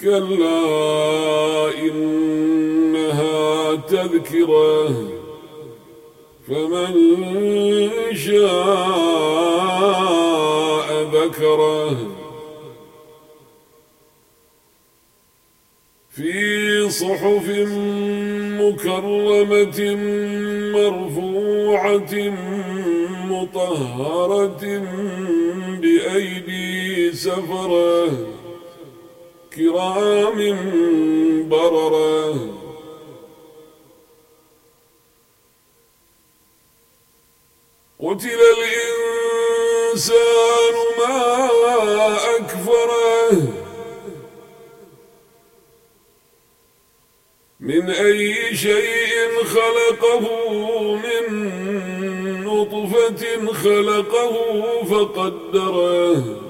كلا إنها تذكرة فمن شاء ذكره. في صحف مكرمة مرفوعة مطهرة بأيدي سفرة. كرام بررة. قتل الإنسان ما أكفره من أي شيء خلقه من نطفة خلقه فقدره.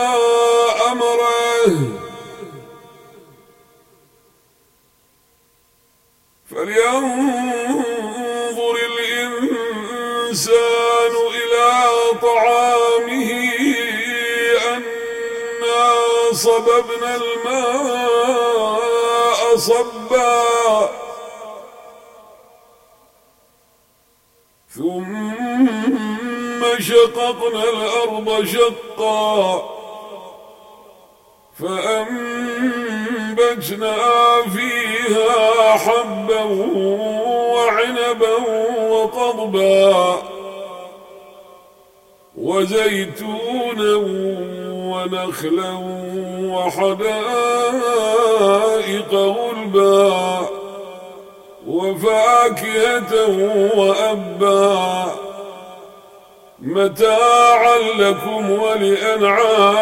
فلينظر الإنسان إلى طعامه أنا صببنا الماء صبا ثم شققنا الأرض شقا فأنبتنا فيها حبا وعنبا وقضبا وزيتونا ونخلا وحدائق غلبا وفاكهة وأبا متاعا لكم ولأنعامكم.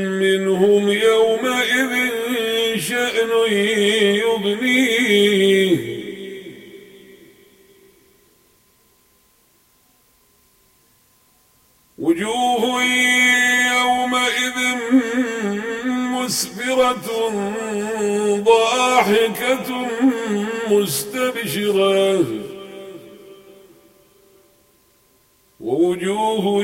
منهم يومئذ شأن يغنيه وجوه يومئذ مسفرة ضاحكة مستبشرة. ووجوه